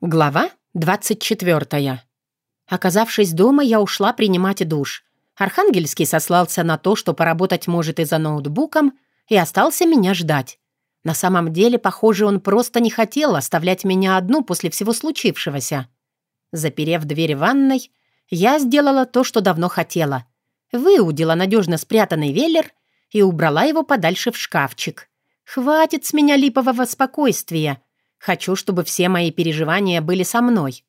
Глава 24. Оказавшись дома, я ушла принимать душ. Архангельский сослался на то, что поработать может и за ноутбуком, и остался меня ждать. На самом деле, похоже, он просто не хотел оставлять меня одну после всего случившегося. Заперев дверь ванной, я сделала то, что давно хотела. Выудила надежно спрятанный веллер и убрала его подальше в шкафчик. Хватит с меня липового спокойствия — Хочу, чтобы все мои переживания были со мной.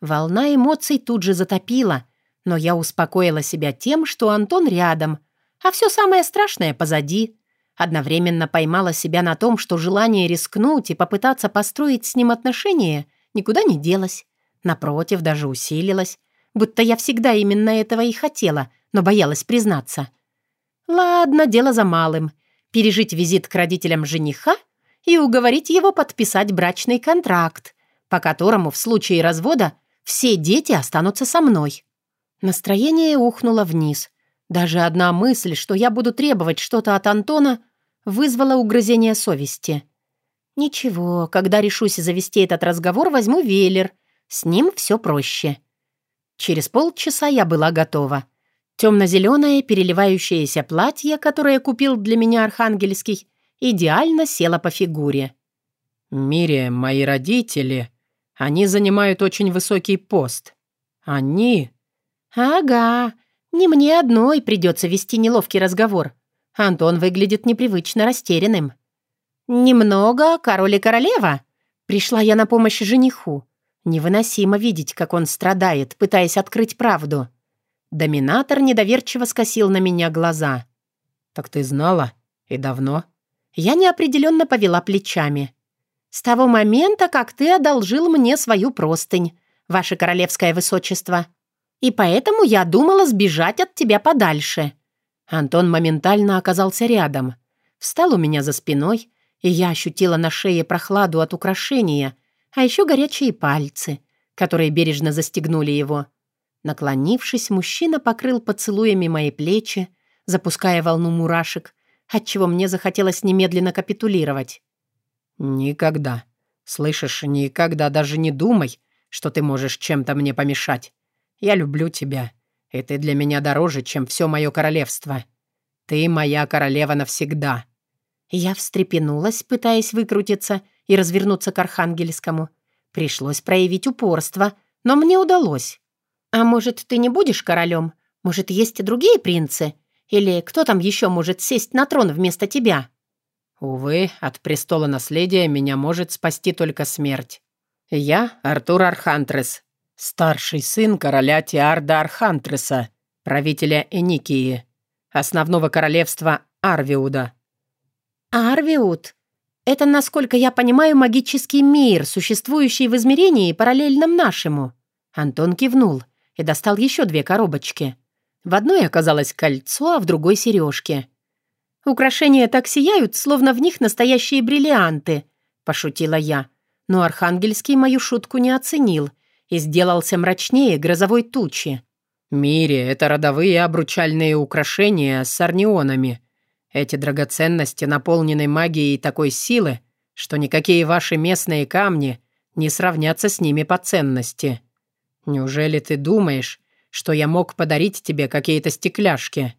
Волна эмоций тут же затопила, но я успокоила себя тем, что Антон рядом, а все самое страшное позади. Одновременно поймала себя на том, что желание рискнуть и попытаться построить с ним отношения никуда не делось. Напротив, даже усилилось, будто я всегда именно этого и хотела, но боялась признаться. Ладно, дело за малым. Пережить визит к родителям жениха — и уговорить его подписать брачный контракт, по которому в случае развода все дети останутся со мной. Настроение ухнуло вниз. Даже одна мысль, что я буду требовать что-то от Антона, вызвала угрызение совести. Ничего, когда решусь завести этот разговор, возьму велер. С ним все проще. Через полчаса я была готова. Темно-зеленое переливающееся платье, которое купил для меня Архангельский, идеально села по фигуре. «Мире, мои родители, они занимают очень высокий пост. Они...» «Ага, не мне одной придется вести неловкий разговор. Антон выглядит непривычно растерянным». «Немного король и королева?» Пришла я на помощь жениху. Невыносимо видеть, как он страдает, пытаясь открыть правду. Доминатор недоверчиво скосил на меня глаза. «Так ты знала? И давно?» Я неопределенно повела плечами. «С того момента, как ты одолжил мне свою простынь, ваше королевское высочество. И поэтому я думала сбежать от тебя подальше». Антон моментально оказался рядом. Встал у меня за спиной, и я ощутила на шее прохладу от украшения, а еще горячие пальцы, которые бережно застегнули его. Наклонившись, мужчина покрыл поцелуями мои плечи, запуская волну мурашек, отчего мне захотелось немедленно капитулировать. «Никогда. Слышишь, никогда даже не думай, что ты можешь чем-то мне помешать. Я люблю тебя, и ты для меня дороже, чем все мое королевство. Ты моя королева навсегда». Я встрепенулась, пытаясь выкрутиться и развернуться к Архангельскому. Пришлось проявить упорство, но мне удалось. «А может, ты не будешь королем? Может, есть и другие принцы? Или кто там еще может сесть на трон вместо тебя?» «Увы, от престола наследия меня может спасти только смерть. Я Артур Архантрес, старший сын короля Тиарда Архантреса, правителя Эникии, основного королевства Арвиуда». «Арвиуд? Это, насколько я понимаю, магический мир, существующий в измерении, параллельном нашему». Антон кивнул и достал еще две коробочки — в одной оказалось кольцо, а в другой — сережки. «Украшения так сияют, словно в них настоящие бриллианты», — пошутила я. Но Архангельский мою шутку не оценил и сделался мрачнее грозовой тучи. «Мире — это родовые обручальные украшения с орнионами. Эти драгоценности наполнены магией такой силы, что никакие ваши местные камни не сравнятся с ними по ценности. Неужели ты думаешь, что я мог подарить тебе какие-то стекляшки».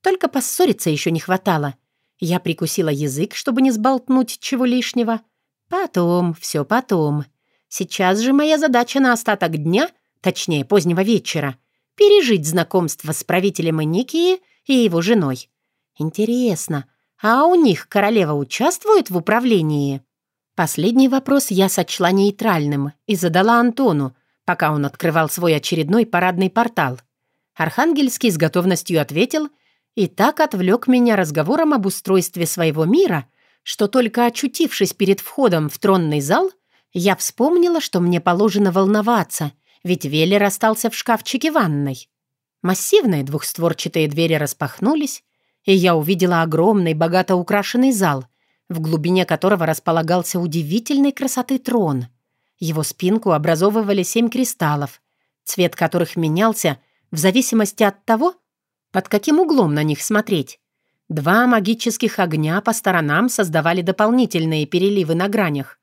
Только поссориться еще не хватало. Я прикусила язык, чтобы не сболтнуть чего лишнего. Потом, все потом. Сейчас же моя задача на остаток дня, точнее, позднего вечера, пережить знакомство с правителем Эникии и его женой. Интересно, а у них королева участвует в управлении? Последний вопрос я сочла нейтральным и задала Антону, пока он открывал свой очередной парадный портал. Архангельский с готовностью ответил и так отвлек меня разговором об устройстве своего мира, что только очутившись перед входом в тронный зал, я вспомнила, что мне положено волноваться, ведь Веллер остался в шкафчике ванной. Массивные двухстворчатые двери распахнулись, и я увидела огромный, богато украшенный зал, в глубине которого располагался удивительной красоты трон — его спинку образовывали семь кристаллов, цвет которых менялся в зависимости от того, под каким углом на них смотреть. Два магических огня по сторонам создавали дополнительные переливы на гранях.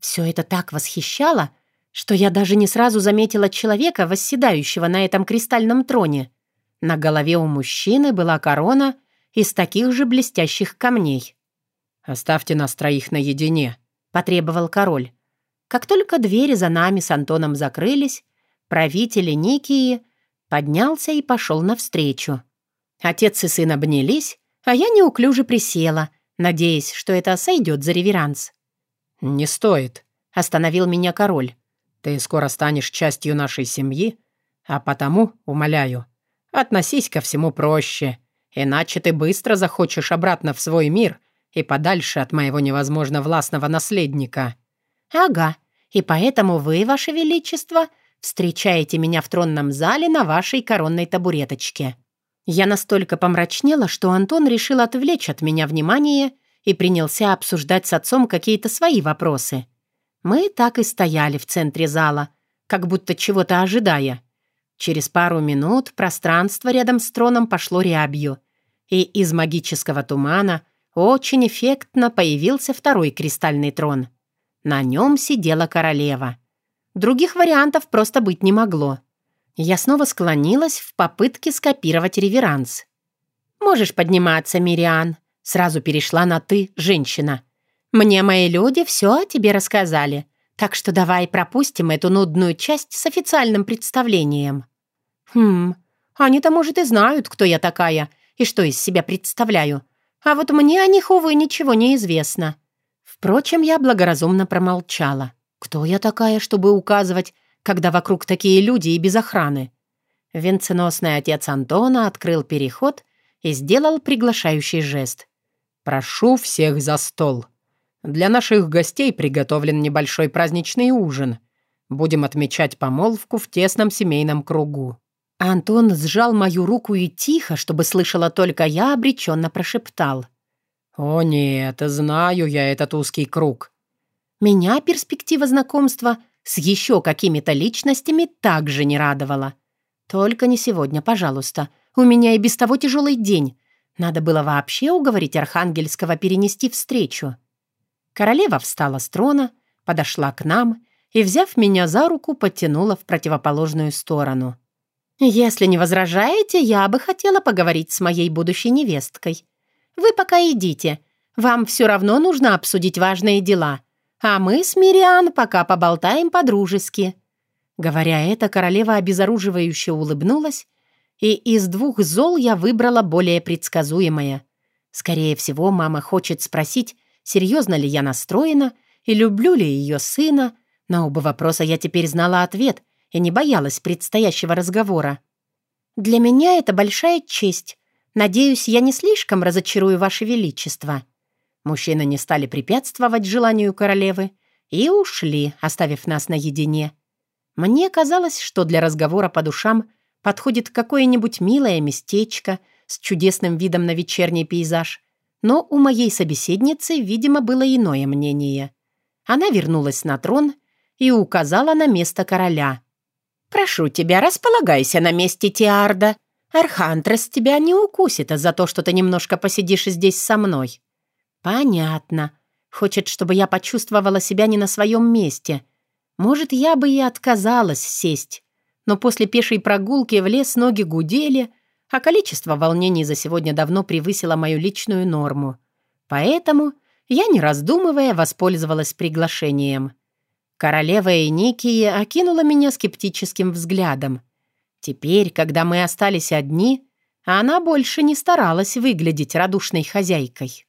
Все это так восхищало, что я даже не сразу заметила человека, восседающего на этом кристальном троне. На голове у мужчины была корона из таких же блестящих камней. «Оставьте нас троих наедине», — потребовал король. Как только двери за нами с Антоном закрылись, правитель Никии поднялся и пошел навстречу. Отец и сын обнялись, а я неуклюже присела, надеясь, что это сойдет за реверанс. «Не стоит», — остановил меня король. «Ты скоро станешь частью нашей семьи, а потому, умоляю, относись ко всему проще, иначе ты быстро захочешь обратно в свой мир и подальше от моего невозможно властного наследника». «Ага, и поэтому вы, ваше величество, встречаете меня в тронном зале на вашей коронной табуреточке». Я настолько помрачнела, что Антон решил отвлечь от меня внимание и принялся обсуждать с отцом какие-то свои вопросы. Мы так и стояли в центре зала, как будто чего-то ожидая. Через пару минут пространство рядом с троном пошло рябью, и из магического тумана очень эффектно появился второй кристальный трон. На нем сидела королева. Других вариантов просто быть не могло. Я снова склонилась в попытке скопировать реверанс. «Можешь подниматься, Мириан», — сразу перешла на «ты», женщина. «Мне мои люди все о тебе рассказали, так что давай пропустим эту нудную часть с официальным представлением». «Хм, они-то, может, и знают, кто я такая и что из себя представляю. А вот мне о них, увы, ничего не известно». Впрочем, я благоразумно промолчала. Кто я такая, чтобы указывать, когда вокруг такие люди и без охраны. Венценосный отец Антона открыл переход и сделал приглашающий жест. «Прошу всех за стол. Для наших гостей приготовлен небольшой праздничный ужин. Будем отмечать помолвку в тесном семейном кругу». Антон сжал мою руку и тихо, чтобы слышала только я, обреченно прошептал. «О нет, знаю я этот узкий круг». Меня перспектива знакомства — с еще какими-то личностями также не радовало. Только не сегодня, пожалуйста. У меня и без того тяжелый день. Надо было вообще уговорить Архангельского перенести встречу. Королева встала с трона, подошла к нам и, взяв меня за руку, подтянула в противоположную сторону. «Если не возражаете, я бы хотела поговорить с моей будущей невесткой. Вы пока идите. Вам все равно нужно обсудить важные дела. А мы с Мириан пока поболтаем по-дружески». Говоря это, королева обезоруживающе улыбнулась, и из двух зол я выбрала более предсказуемое. Скорее всего, мама хочет спросить, серьезно ли я настроена и люблю ли ее сына. На оба вопроса я теперь знала ответ и не боялась предстоящего разговора. «Для меня это большая честь. Надеюсь, я не слишком разочарую Ваше Величество». Мужчины не стали препятствовать желанию королевы и ушли, оставив нас наедине. Мне казалось, что для разговора по душам подходит какое-нибудь милое местечко с чудесным видом на вечерний пейзаж, но у моей собеседницы, видимо, было иное мнение. Она вернулась на трон и указала на место короля. «Прошу тебя, располагайся на месте Тиарда. Архантрес тебя не укусит за то, что ты немножко посидишь здесь со мной. «Понятно. Хочет, чтобы я почувствовала себя не на своем месте. Может, я бы и отказалась сесть. Но после пешей прогулки в лес ноги гудели, а количество волнений за сегодня давно превысило мою личную норму. Поэтому я, не раздумывая, воспользовалась приглашением. Королева Эникия окинула меня скептическим взглядом. Теперь, когда мы остались одни, она больше не старалась выглядеть радушной хозяйкой.